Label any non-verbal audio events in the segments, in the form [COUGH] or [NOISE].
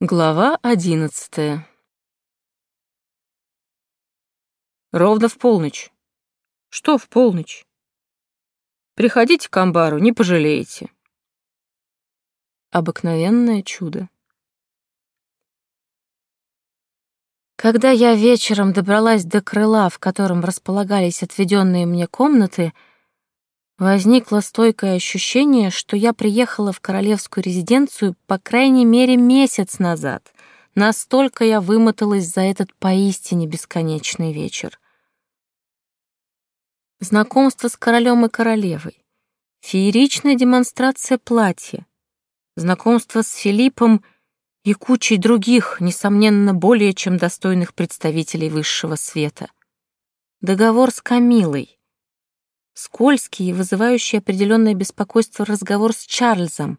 Глава одиннадцатая. Ровно в полночь. Что в полночь? Приходите к амбару, не пожалеете. Обыкновенное чудо. Когда я вечером добралась до крыла, в котором располагались отведенные мне комнаты, Возникло стойкое ощущение, что я приехала в королевскую резиденцию по крайней мере месяц назад. Настолько я вымоталась за этот поистине бесконечный вечер. Знакомство с королем и королевой, фееричная демонстрация платья, знакомство с Филиппом и кучей других, несомненно, более чем достойных представителей высшего света. Договор с Камилой, скользкий и вызывающий определенное беспокойство разговор с Чарльзом.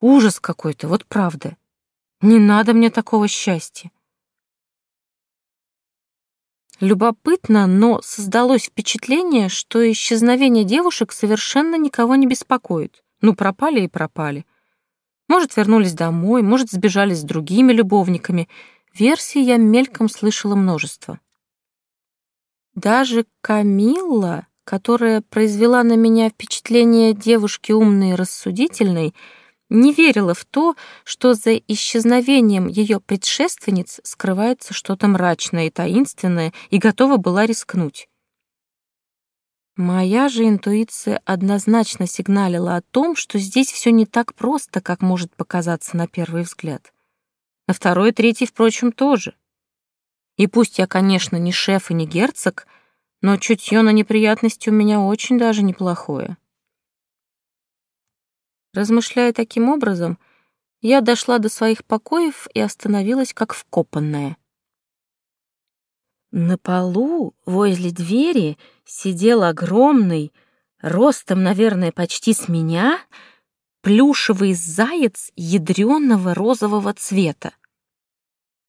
Ужас какой-то, вот правда. Не надо мне такого счастья. Любопытно, но создалось впечатление, что исчезновение девушек совершенно никого не беспокоит. Ну, пропали и пропали. Может, вернулись домой, может, сбежали с другими любовниками. Версий я мельком слышала множество. Даже Камилла которая произвела на меня впечатление девушки умной и рассудительной, не верила в то, что за исчезновением ее предшественниц скрывается что-то мрачное и таинственное, и готова была рискнуть. Моя же интуиция однозначно сигналила о том, что здесь все не так просто, как может показаться на первый взгляд. На второй и третий, впрочем, тоже. И пусть я, конечно, не шеф и не герцог — но чутье на неприятности у меня очень даже неплохое. Размышляя таким образом, я дошла до своих покоев и остановилась как вкопанная. На полу возле двери сидел огромный, ростом, наверное, почти с меня, плюшевый заяц ядреного розового цвета.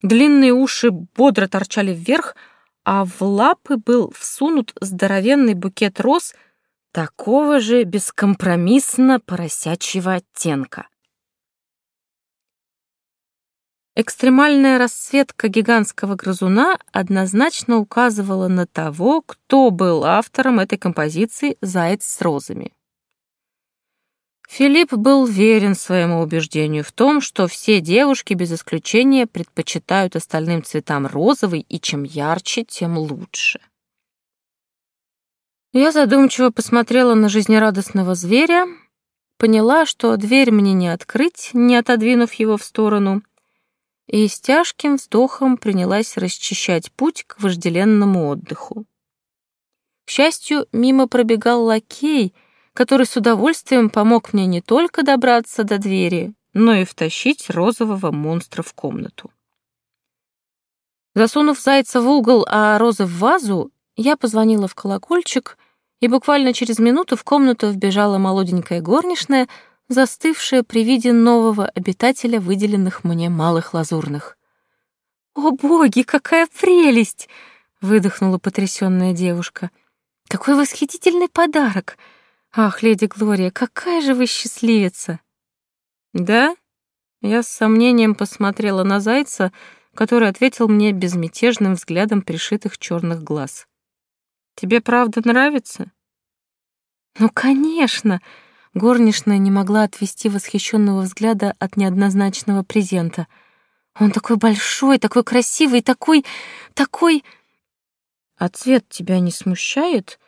Длинные уши бодро торчали вверх, а в лапы был всунут здоровенный букет роз такого же бескомпромиссно поросячьего оттенка. Экстремальная расцветка гигантского грызуна однозначно указывала на того, кто был автором этой композиции «Заяц с розами». Филипп был верен своему убеждению в том, что все девушки без исключения предпочитают остальным цветам розовый, и чем ярче, тем лучше. Я задумчиво посмотрела на жизнерадостного зверя, поняла, что дверь мне не открыть, не отодвинув его в сторону, и с тяжким вздохом принялась расчищать путь к вожделенному отдыху. К счастью, мимо пробегал лакей — который с удовольствием помог мне не только добраться до двери, но и втащить розового монстра в комнату. Засунув зайца в угол, а розы в вазу, я позвонила в колокольчик, и буквально через минуту в комнату вбежала молоденькая горничная, застывшая при виде нового обитателя выделенных мне малых лазурных. «О, боги, какая прелесть!» — выдохнула потрясённая девушка. «Какой восхитительный подарок! Ах, леди Глория, какая же вы счастливица! Да? Я с сомнением посмотрела на зайца, который ответил мне безмятежным взглядом пришитых черных глаз. Тебе правда нравится? Ну, конечно! Горничная не могла отвести восхищенного взгляда от неоднозначного презента. Он такой большой, такой красивый, такой... такой... А цвет тебя не смущает?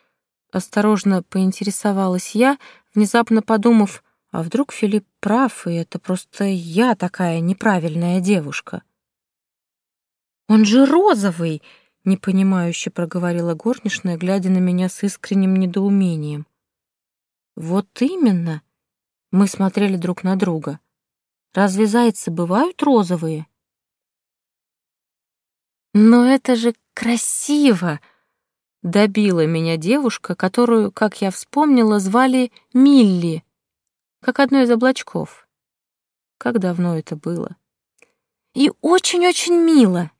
Осторожно поинтересовалась я, внезапно подумав, а вдруг Филипп прав, и это просто я такая неправильная девушка. «Он же розовый!» — непонимающе проговорила горничная, глядя на меня с искренним недоумением. «Вот именно!» — мы смотрели друг на друга. «Разве зайцы бывают розовые?» «Но это же красиво!» Добила меня девушка, которую, как я вспомнила, звали Милли, как одно из облачков. Как давно это было. И очень-очень мило.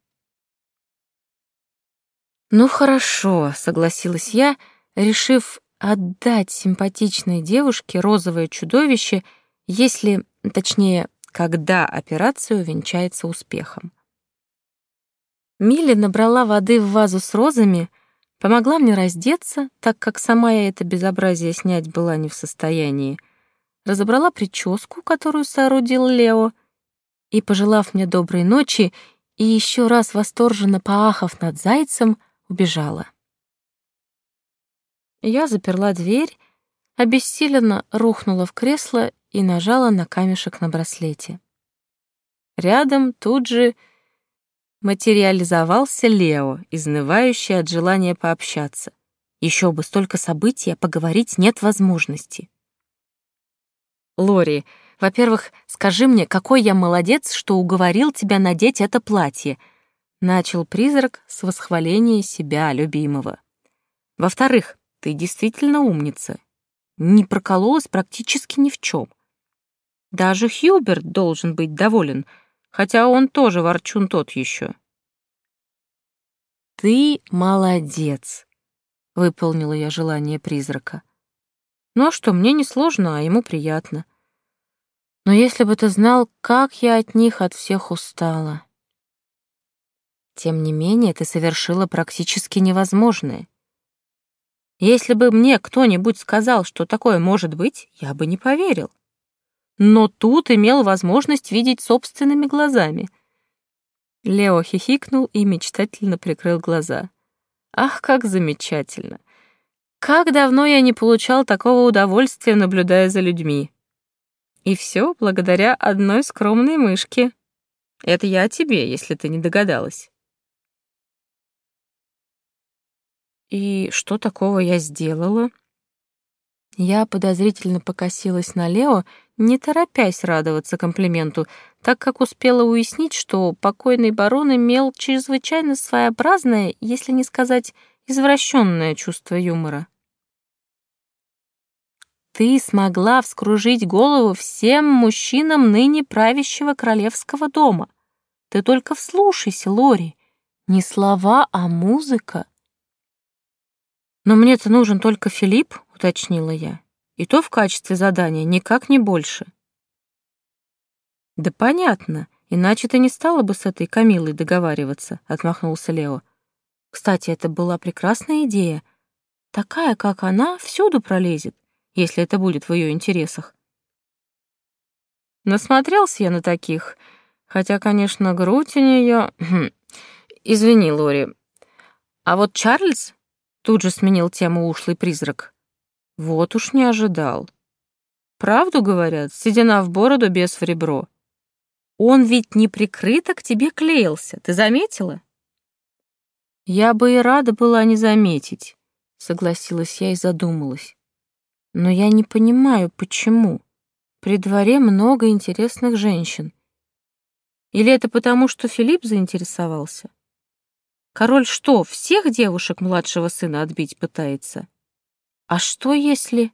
«Ну хорошо», — согласилась я, решив отдать симпатичной девушке розовое чудовище, если, точнее, когда операция увенчается успехом. Милли набрала воды в вазу с розами, помогла мне раздеться, так как сама я это безобразие снять была не в состоянии, разобрала прическу, которую соорудил Лео, и, пожелав мне доброй ночи и еще раз восторженно поахав над зайцем, убежала. Я заперла дверь, обессиленно рухнула в кресло и нажала на камешек на браслете. Рядом тут же материализовался Лео, изнывающий от желания пообщаться. Еще бы столько событий, а поговорить нет возможности. Лори, во-первых, скажи мне, какой я молодец, что уговорил тебя надеть это платье. Начал призрак с восхваления себя, любимого. Во-вторых, ты действительно умница. Не прокололась практически ни в чем. Даже Хьюберт должен быть доволен, хотя он тоже ворчун тот еще. «Ты молодец», — выполнила я желание призрака. «Ну а что, мне не сложно, а ему приятно. Но если бы ты знал, как я от них от всех устала. Тем не менее, ты совершила практически невозможное. Если бы мне кто-нибудь сказал, что такое может быть, я бы не поверил. Но тут имел возможность видеть собственными глазами. Лео хихикнул и мечтательно прикрыл глаза. Ах, как замечательно! Как давно я не получал такого удовольствия, наблюдая за людьми. И все благодаря одной скромной мышке. Это я о тебе, если ты не догадалась. И что такого я сделала? Я подозрительно покосилась на Лео, не торопясь радоваться комплименту, так как успела уяснить, что покойный барон имел чрезвычайно своеобразное, если не сказать извращенное чувство юмора. Ты смогла вскружить голову всем мужчинам ныне правящего королевского дома. Ты только вслушайся, Лори. Не слова, а музыка. Но мне-то нужен только Филипп, уточнила я. И то в качестве задания, никак не больше. Да понятно, иначе ты не стала бы с этой Камилой договариваться, отмахнулся Лео. Кстати, это была прекрасная идея. Такая, как она, всюду пролезет если это будет в ее интересах. Насмотрелся я на таких, хотя, конечно, грудь у нее... [CLEARS THROAT] Извини, Лори. А вот Чарльз тут же сменил тему ушлый призрак. Вот уж не ожидал. Правду говорят, седина в бороду, без в ребро. Он ведь не прикрыто к тебе клеился, ты заметила? Я бы и рада была не заметить, согласилась я и задумалась. Но я не понимаю, почему. При дворе много интересных женщин. Или это потому, что Филипп заинтересовался? Король что, всех девушек младшего сына отбить пытается? А что если...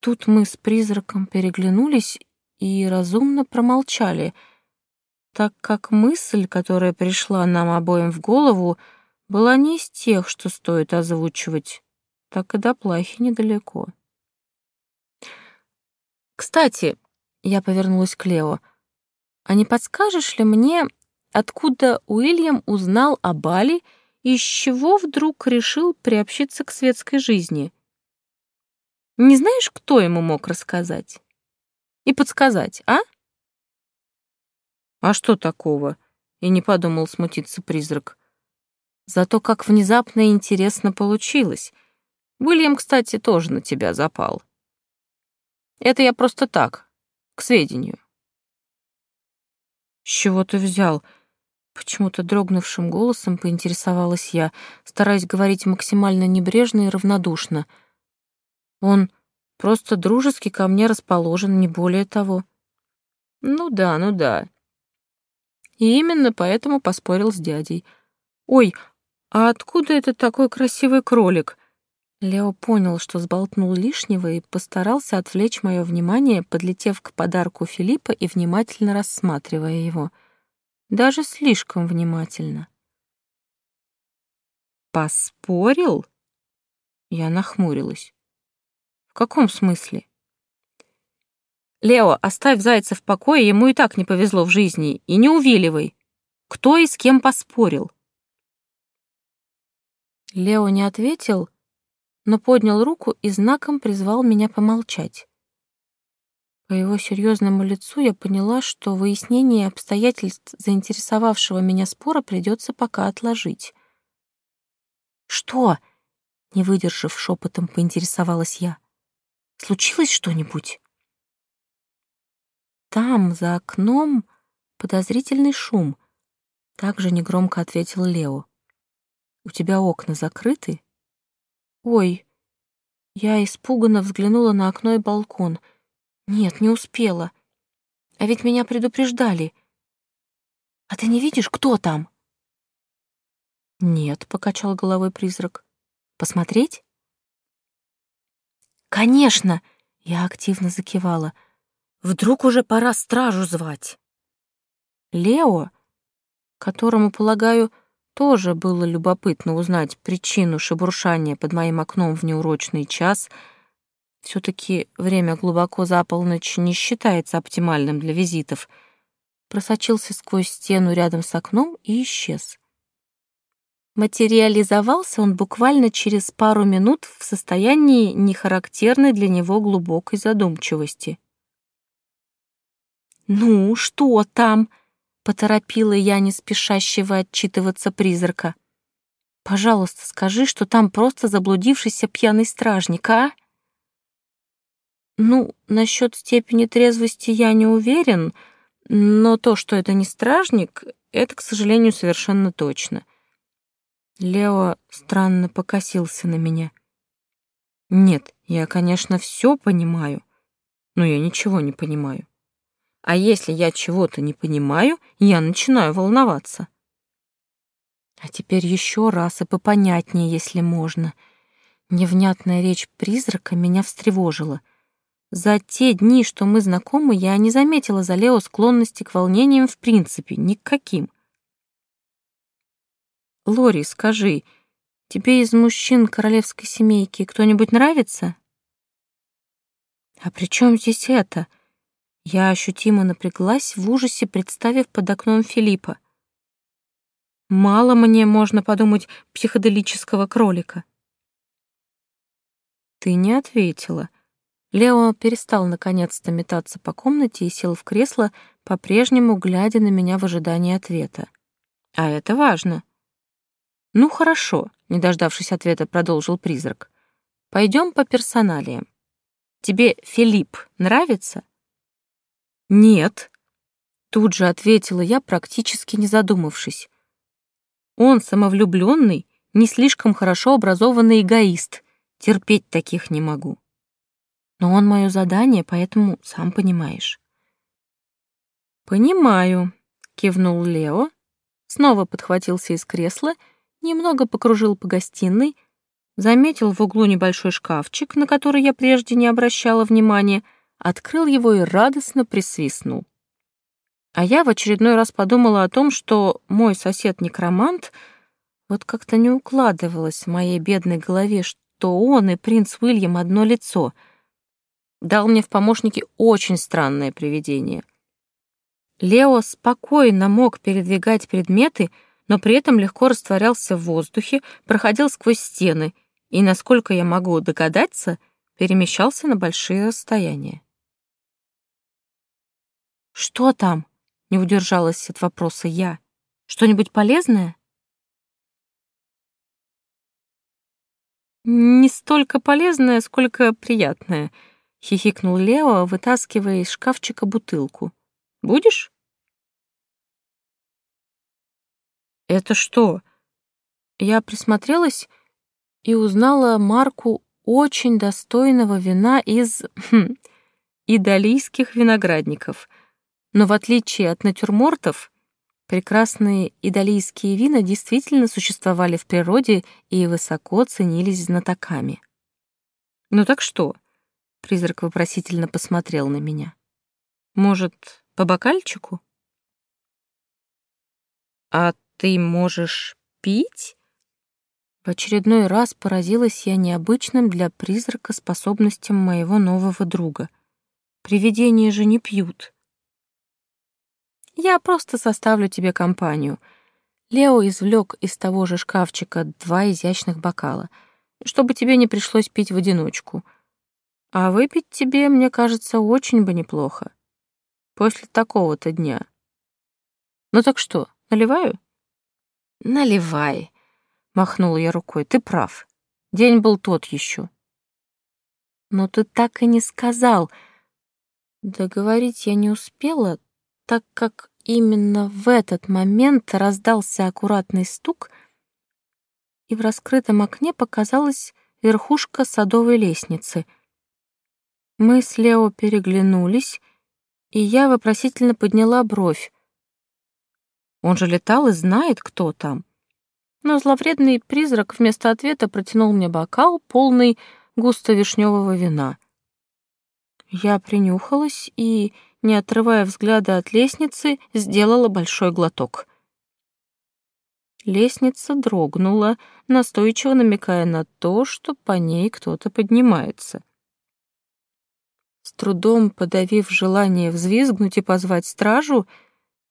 Тут мы с призраком переглянулись и разумно промолчали, так как мысль, которая пришла нам обоим в голову, была не из тех, что стоит озвучивать так и до плахи недалеко. «Кстати», — я повернулась к Лео, «а не подскажешь ли мне, откуда Уильям узнал о Бали и с чего вдруг решил приобщиться к светской жизни? Не знаешь, кто ему мог рассказать? И подсказать, а?» «А что такого?» — и не подумал смутиться призрак. «Зато как внезапно и интересно получилось — Уильям, кстати, тоже на тебя запал. Это я просто так, к сведению. С чего ты взял? Почему-то дрогнувшим голосом поинтересовалась я, стараясь говорить максимально небрежно и равнодушно. Он просто дружески ко мне расположен, не более того. Ну да, ну да. И именно поэтому поспорил с дядей. Ой, а откуда это такой красивый кролик? Лео понял, что сболтнул лишнего и постарался отвлечь мое внимание, подлетев к подарку Филиппа и внимательно рассматривая его. Даже слишком внимательно. «Поспорил?» Я нахмурилась. «В каком смысле?» Лео, оставь зайца в покое, ему и так не повезло в жизни, и не увиливай. Кто и с кем поспорил?» Лео не ответил, но поднял руку и знаком призвал меня помолчать. По его серьезному лицу я поняла, что выяснение обстоятельств заинтересовавшего меня спора придется пока отложить. «Что?» — не выдержав шепотом, поинтересовалась я. «Случилось что-нибудь?» Там, за окном, подозрительный шум. Также негромко ответил Лео. «У тебя окна закрыты?» «Ой!» Я испуганно взглянула на окно и балкон — нет, не успела. А ведь меня предупреждали. А ты не видишь, кто там? Нет, покачал головой призрак. Посмотреть? Конечно, я активно закивала. Вдруг уже пора стражу звать. Лео, которому, полагаю, тоже было любопытно узнать причину шебуршания под моим окном в неурочный час — все таки время глубоко за полночь не считается оптимальным для визитов. Просочился сквозь стену рядом с окном и исчез. Материализовался он буквально через пару минут в состоянии нехарактерной для него глубокой задумчивости. «Ну, что там?» — поторопила я не спешащего отчитываться призрака. «Пожалуйста, скажи, что там просто заблудившийся пьяный стражник, а?» Ну, насчет степени трезвости я не уверен, но то, что это не стражник, это, к сожалению, совершенно точно. Лео странно покосился на меня. Нет, я, конечно, все понимаю, но я ничего не понимаю. А если я чего-то не понимаю, я начинаю волноваться. А теперь еще раз и попонятнее, если можно. Невнятная речь призрака меня встревожила — за те дни, что мы знакомы, я не заметила за Лео склонности к волнениям в принципе, никаким. Лори, скажи, тебе из мужчин королевской семейки кто-нибудь нравится? А при чем здесь это? Я ощутимо напряглась в ужасе, представив под окном Филиппа. Мало мне, можно подумать, психоделического кролика. Ты не ответила. Лео перестал наконец-то метаться по комнате и сел в кресло, по-прежнему глядя на меня в ожидании ответа. А это важно. Ну хорошо, не дождавшись ответа, продолжил призрак. Пойдем по персоналиям. Тебе Филипп нравится? Нет, тут же ответила я, практически не задумавшись. Он самовлюбленный, не слишком хорошо образованный эгоист. Терпеть таких не могу. Но он мое задание, поэтому сам понимаешь. Понимаю, кивнул Лео, снова подхватился из кресла, немного покружил по гостиной, заметил в углу небольшой шкафчик, на который я прежде не обращала внимания, открыл его и радостно присвистнул. А я в очередной раз подумала о том, что мой сосед-некромант вот как-то не укладывалось в моей бедной голове, что он и принц Уильям одно лицо — дал мне в помощники очень странное привидение. Лео спокойно мог передвигать предметы, но при этом легко растворялся в воздухе, проходил сквозь стены и, насколько я могу догадаться, перемещался на большие расстояния. «Что там?» — не удержалась от вопроса я. «Что-нибудь полезное?» «Не столько полезное, сколько приятное», — хихикнул Лео, вытаскивая из шкафчика бутылку. «Будешь?» «Это что?» Я присмотрелась и узнала марку очень достойного вина из хм, идалийских виноградников. Но в отличие от натюрмортов, прекрасные идалийские вина действительно существовали в природе и высоко ценились знатоками. «Ну так что?» Призрак вопросительно посмотрел на меня. Может, по бокальчику? А ты можешь пить? В очередной раз поразилась я необычным для призрака способностям моего нового друга. Привидения же не пьют. Я просто составлю тебе компанию. Лео извлек из того же шкафчика два изящных бокала, чтобы тебе не пришлось пить в одиночку. А выпить тебе, мне кажется, очень бы неплохо. После такого-то дня. Ну так что, наливаю? Наливай, махнула я рукой. Ты прав. День был тот еще. Но ты так и не сказал. Договорить я не успела, так как именно в этот момент раздался аккуратный стук, и в раскрытом окне показалась верхушка садовой лестницы. Мы с Лео переглянулись, и я вопросительно подняла бровь. Он же летал и знает, кто там. Но зловредный призрак вместо ответа протянул мне бокал, полный густо-вишневого вина. Я принюхалась и, не отрывая взгляда от лестницы, сделала большой глоток. Лестница дрогнула, настойчиво намекая на то, что по ней кто-то поднимается. Трудом подавив желание взвизгнуть и позвать стражу,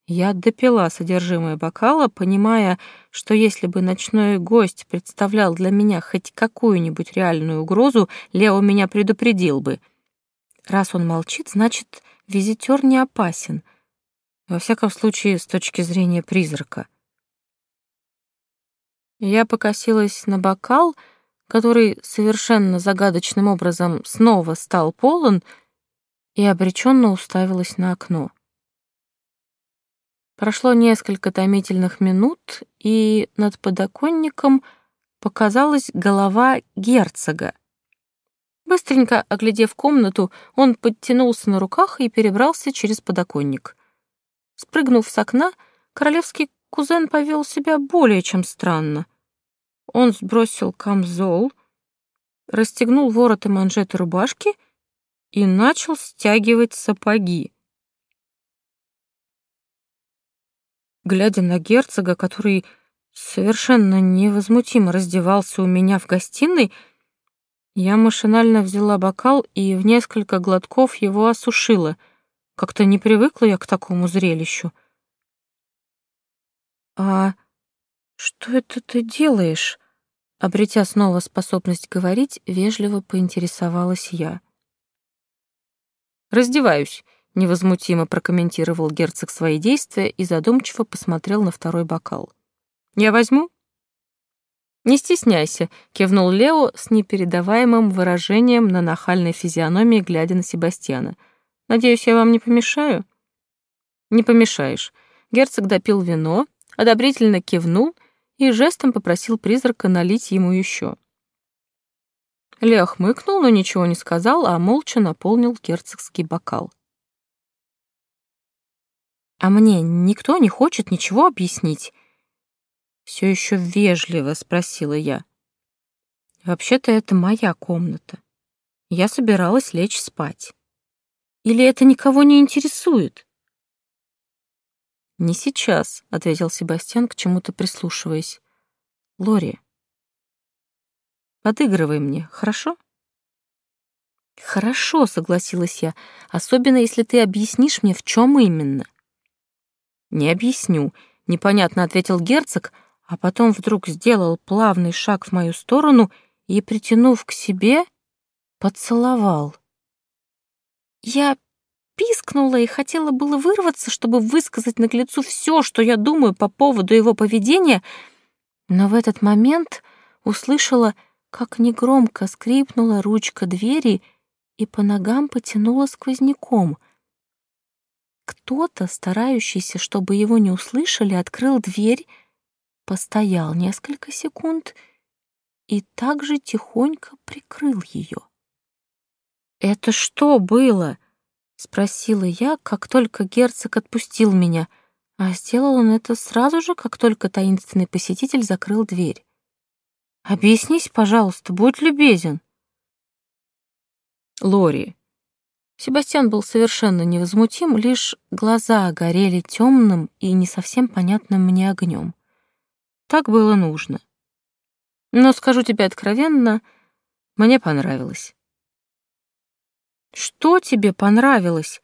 я допила содержимое бокала, понимая, что если бы ночной гость представлял для меня хоть какую-нибудь реальную угрозу, Лео меня предупредил бы. Раз он молчит, значит, визитер не опасен. Во всяком случае, с точки зрения призрака. Я покосилась на бокал, который совершенно загадочным образом снова стал полон, и обреченно уставилась на окно. Прошло несколько томительных минут, и над подоконником показалась голова герцога. Быстренько оглядев комнату, он подтянулся на руках и перебрался через подоконник. Спрыгнув с окна, королевский кузен повел себя более чем странно. Он сбросил камзол, расстегнул ворот и манжеты рубашки и начал стягивать сапоги. глядя на герцога, который совершенно невозмутимо раздевался у меня в гостиной, я машинально взяла бокал и в несколько глотков его осушила. Как-то не привыкла я к такому зрелищу. «А что это ты делаешь?» Обретя снова способность говорить, вежливо поинтересовалась я. «Раздеваюсь», невозмутимо прокомментировал герцог свои действия и задумчиво посмотрел на второй бокал. «Я возьму?» «Не стесняйся», — кивнул Лео с непередаваемым выражением на нахальной физиономии, глядя на Себастьяна. «Надеюсь, я вам не помешаю?» «Не помешаешь». Герцог допил вино, одобрительно кивнул и жестом попросил призрака налить ему еще. Лео хмыкнул, но ничего не сказал, а молча наполнил герцогский бокал. А мне никто не хочет ничего объяснить. Все еще вежливо спросила я. Вообще-то это моя комната. Я собиралась лечь спать. Или это никого не интересует? Не сейчас, ответил Себастьян, к чему-то прислушиваясь. Лори, подыгрывай мне, хорошо? Хорошо, согласилась я, особенно если ты объяснишь мне, в чем именно. «Не объясню», — непонятно ответил герцог, а потом вдруг сделал плавный шаг в мою сторону и, притянув к себе, поцеловал. Я пискнула и хотела было вырваться, чтобы высказать наглецу все, что я думаю по поводу его поведения, но в этот момент услышала, как негромко скрипнула ручка двери и по ногам потянула сквозняком — кто-то, старающийся, чтобы его не услышали, открыл дверь, постоял несколько секунд и также тихонько прикрыл ее. «Это что было?» — спросила я, как только герцог отпустил меня, а сделал он это сразу же, как только таинственный посетитель закрыл дверь. «Объяснись, пожалуйста, будь любезен». «Лори, Себастьян был совершенно невозмутим, лишь глаза горели темным и не совсем понятным мне огнем. Так было нужно. Но скажу тебе откровенно, мне понравилось. Что тебе понравилось?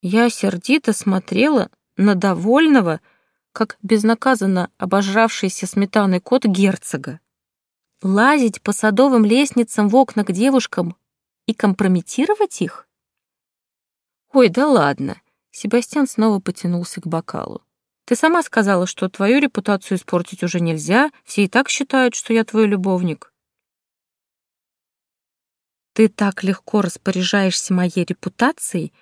Я сердито смотрела на довольного, как безнаказанно обожравшийся сметаной кот герцога. Лазить по садовым лестницам в окна к девушкам и компрометировать их? Ой, да ладно. Себастьян снова потянулся к бокалу. Ты сама сказала, что твою репутацию испортить уже нельзя, все и так считают, что я твой любовник. Ты так легко распоряжаешься моей репутацией.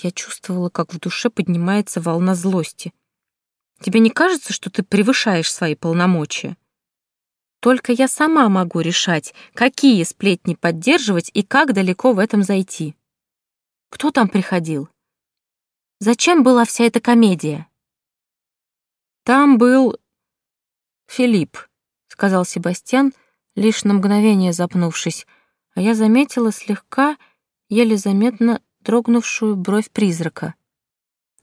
Я чувствовала, как в душе поднимается волна злости. Тебе не кажется, что ты превышаешь свои полномочия? Только я сама могу решать, какие сплетни поддерживать и как далеко в этом зайти. Кто там приходил? Зачем была вся эта комедия? Там был Филипп, сказал Себастьян, лишь на мгновение запнувшись, а я заметила слегка, еле заметно дрогнувшую бровь призрака.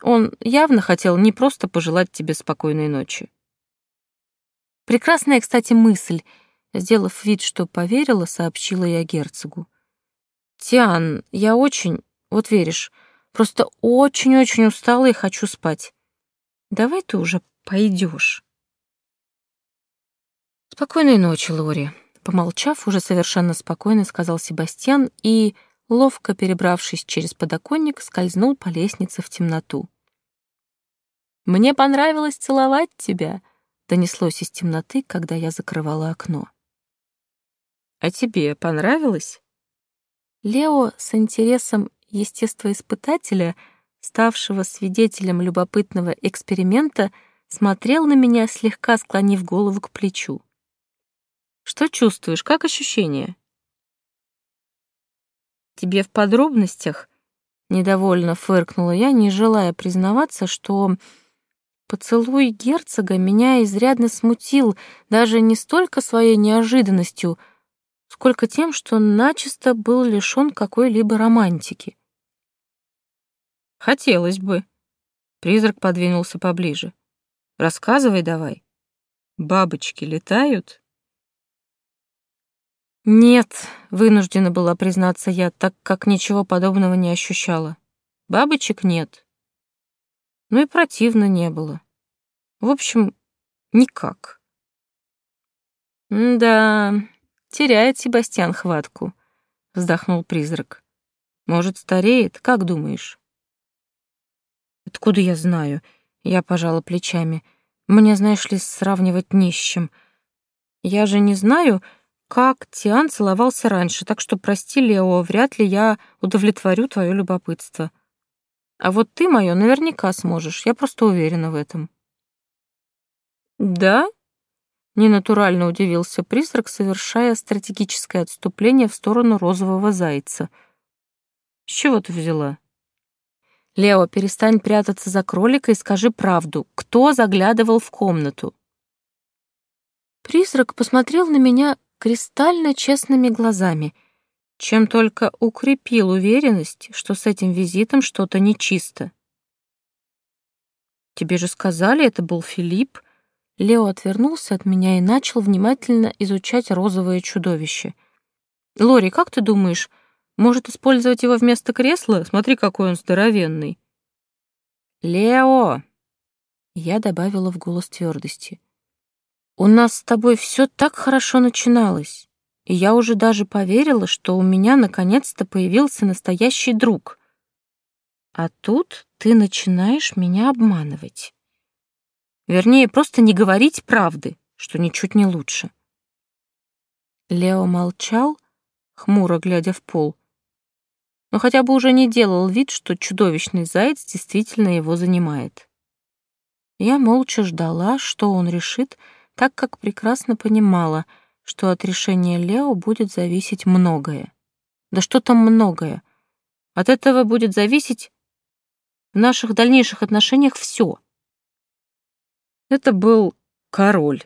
Он явно хотел не просто пожелать тебе спокойной ночи. Прекрасная, кстати, мысль. Сделав вид, что поверила, сообщила я герцогу. «Тиан, я очень, вот веришь, просто очень-очень устала и хочу спать. Давай ты уже пойдешь. Спокойной ночи, Лори. Помолчав, уже совершенно спокойно сказал Себастьян и, ловко перебравшись через подоконник, скользнул по лестнице в темноту. «Мне понравилось целовать тебя», — донеслось из темноты, когда я закрывала окно. «А тебе понравилось?» Лео с интересом естествоиспытателя, ставшего свидетелем любопытного эксперимента, смотрел на меня, слегка склонив голову к плечу. «Что чувствуешь? Как ощущения?» «Тебе в подробностях?» Недовольно фыркнула я, не желая признаваться, что поцелуй герцога меня изрядно смутил даже не столько своей неожиданностью, сколько тем, что начисто был лишён какой-либо романтики. «Хотелось бы». Призрак подвинулся поближе. «Рассказывай давай. Бабочки летают?» «Нет», — вынуждена была признаться я, так как ничего подобного не ощущала. «Бабочек нет». Ну и противно не было. В общем, никак. «Да, теряет Себастьян хватку», — вздохнул призрак. «Может, стареет, как думаешь?» Откуда я знаю? Я пожала плечами. Мне, знаешь ли, сравнивать не с чем. Я же не знаю, как Тиан целовался раньше, так что прости, Лео, вряд ли я удовлетворю твое любопытство. А вот ты мое наверняка сможешь, я просто уверена в этом. Да? Ненатурально удивился призрак, совершая стратегическое отступление в сторону розового зайца. С чего ты взяла? «Лео, перестань прятаться за кролика и скажи правду. Кто заглядывал в комнату?» Призрак посмотрел на меня кристально честными глазами, чем только укрепил уверенность, что с этим визитом что-то нечисто. «Тебе же сказали, это был Филипп?» Лео отвернулся от меня и начал внимательно изучать розовое чудовище. «Лори, как ты думаешь, может использовать его вместо кресла? Смотри, какой он здоровенный. Лео! Я добавила в голос твердости. У нас с тобой все так хорошо начиналось, и я уже даже поверила, что у меня наконец-то появился настоящий друг. А тут ты начинаешь меня обманывать. Вернее, просто не говорить правды, что ничуть не лучше. Лео молчал, хмуро глядя в пол, но хотя бы уже не делал вид, что чудовищный заяц действительно его занимает. Я молча ждала, что он решит, так как прекрасно понимала, что от решения Лео будет зависеть многое. Да что там многое? От этого будет зависеть в наших дальнейших отношениях все. Это был король,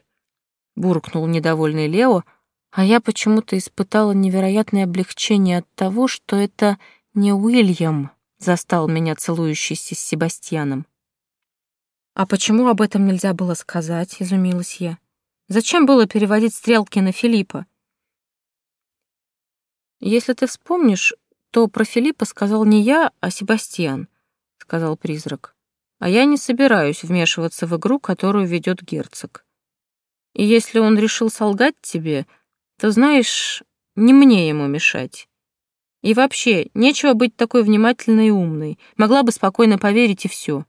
буркнул недовольный Лео, а я почему-то испытала невероятное облегчение от того, что это не Уильям застал меня целующейся с Себастьяном. «А почему об этом нельзя было сказать?» — изумилась я. «Зачем было переводить стрелки на Филиппа?» «Если ты вспомнишь, то про Филиппа сказал не я, а Себастьян», — сказал призрак. «А я не собираюсь вмешиваться в игру, которую ведет герцог. И если он решил солгать тебе, то, знаешь, не мне ему мешать. И вообще, нечего быть такой внимательной и умной. Могла бы спокойно поверить, и все.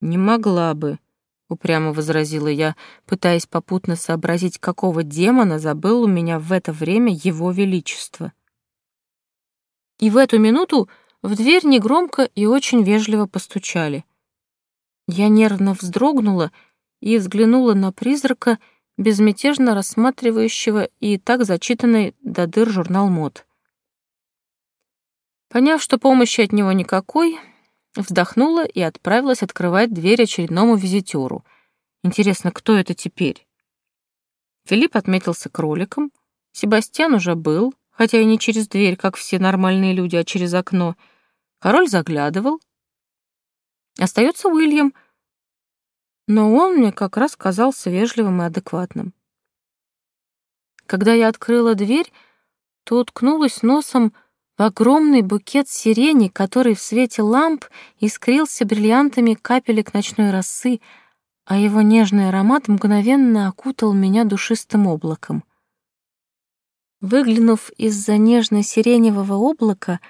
«Не могла бы», — упрямо возразила я, пытаясь попутно сообразить, какого демона забыл у меня в это время его величество. И в эту минуту в дверь негромко и очень вежливо постучали. Я нервно вздрогнула и взглянула на призрака, безмятежно рассматривающего и так зачитанный до дыр журнал мод. Поняв, что помощи от него никакой, вздохнула и отправилась открывать дверь очередному визитеру. Интересно, кто это теперь? Филипп отметился кроликом, Себастьян уже был, хотя и не через дверь, как все нормальные люди, а через окно. Король заглядывал. Остается Уильям, но он мне как раз казался вежливым и адекватным. Когда я открыла дверь, то уткнулась носом в огромный букет сирени, который в свете ламп искрился бриллиантами капелек ночной росы, а его нежный аромат мгновенно окутал меня душистым облаком. Выглянув из-за нежно-сиреневого облака,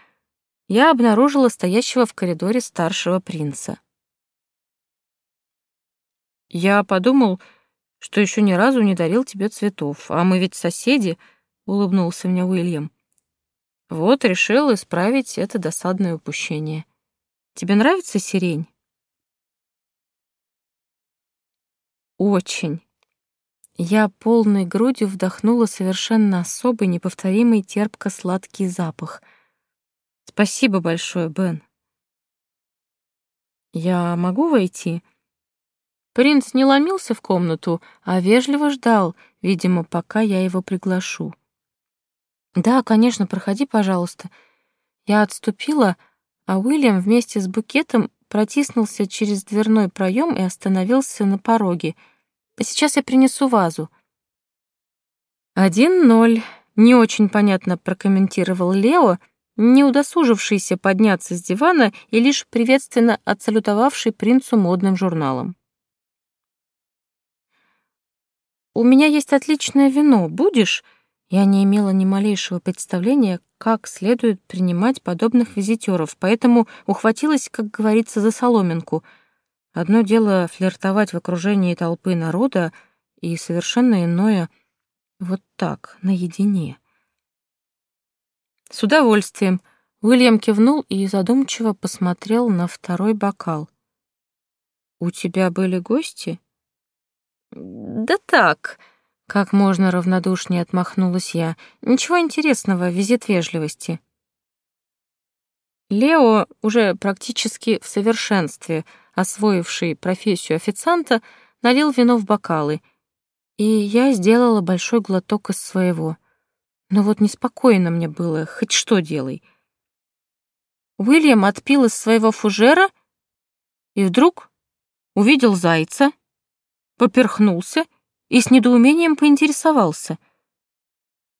я обнаружила стоящего в коридоре старшего принца. «Я подумал, что еще ни разу не дарил тебе цветов, а мы ведь соседи», — улыбнулся мне Уильям. «Вот решил исправить это досадное упущение. Тебе нравится сирень?» «Очень», я полной грудью вдохнула совершенно особый, неповторимый терпко-сладкий запах. Спасибо большое, Бен. Я могу войти? Принц не ломился в комнату, а вежливо ждал, видимо, пока я его приглашу. Да, конечно, проходи, пожалуйста. Я отступила, а Уильям вместе с букетом протиснулся через дверной проем и остановился на пороге — Сейчас я принесу вазу». «Один ноль», — не очень понятно прокомментировал Лео, не удосужившийся подняться с дивана и лишь приветственно отсалютовавший принцу модным журналом. «У меня есть отличное вино. Будешь?» Я не имела ни малейшего представления, как следует принимать подобных визитеров, поэтому ухватилась, как говорится, за соломинку — Одно дело флиртовать в окружении толпы народа, и совершенно иное — вот так, наедине. С удовольствием. Уильям кивнул и задумчиво посмотрел на второй бокал. «У тебя были гости?» «Да так», — как можно равнодушнее отмахнулась я. «Ничего интересного, визит вежливости». Лео уже практически в совершенстве — освоивший профессию официанта, налил вино в бокалы, и я сделала большой глоток из своего. Но вот неспокойно мне было, хоть что делай. Уильям отпил из своего фужера и вдруг увидел зайца, поперхнулся и с недоумением поинтересовался.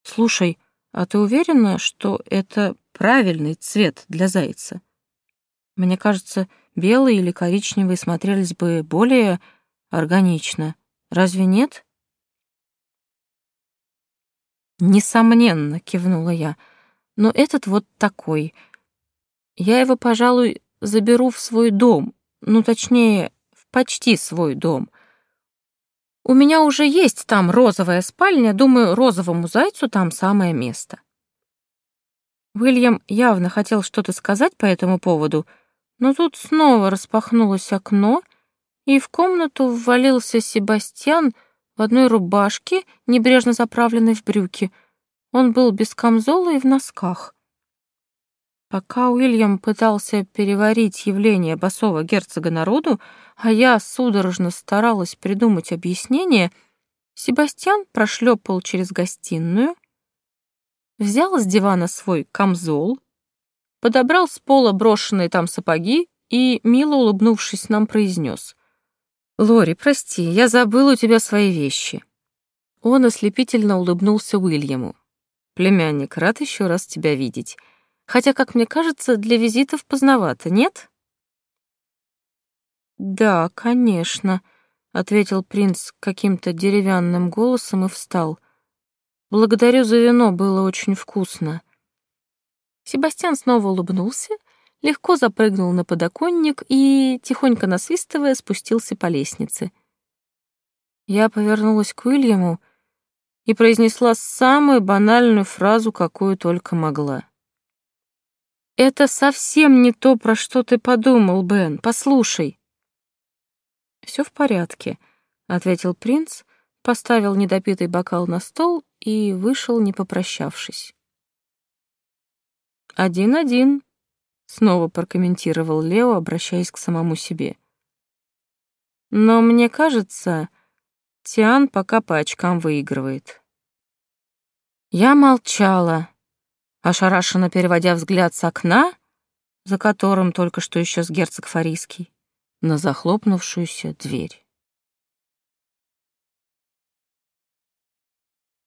«Слушай, а ты уверена, что это правильный цвет для зайца? Мне кажется, белые или коричневые смотрелись бы более органично. Разве нет? Несомненно, кивнула я. Но этот вот такой. Я его, пожалуй, заберу в свой дом. Ну, точнее, в почти свой дом. У меня уже есть там розовая спальня, думаю, розовому зайцу там самое место. Уильям явно хотел что-то сказать по этому поводу — но тут снова распахнулось окно, и в комнату ввалился Себастьян в одной рубашке, небрежно заправленной в брюки. Он был без камзола и в носках. Пока Уильям пытался переварить явление басового герцога народу, а я судорожно старалась придумать объяснение, Себастьян прошлепал через гостиную, взял с дивана свой камзол, подобрал с пола брошенные там сапоги и, мило улыбнувшись, нам произнес. «Лори, прости, я забыл у тебя свои вещи». Он ослепительно улыбнулся Уильяму. «Племянник, рад еще раз тебя видеть. Хотя, как мне кажется, для визитов поздновато, нет? Да, конечно, ответил принц каким-то деревянным голосом и встал. Благодарю за вино, было очень вкусно. Себастьян снова улыбнулся, легко запрыгнул на подоконник и, тихонько насвистывая, спустился по лестнице. Я повернулась к Уильяму и произнесла самую банальную фразу, какую только могла. «Это совсем не то, про что ты подумал, Бен. Послушай». «Все в порядке», — ответил принц, поставил недопитый бокал на стол и вышел, не попрощавшись. «Один-один», — снова прокомментировал Лео, обращаясь к самому себе. «Но мне кажется, Тиан пока по очкам выигрывает». Я молчала, ошарашенно переводя взгляд с окна, за которым только что исчез герцог Фарийский, на захлопнувшуюся дверь.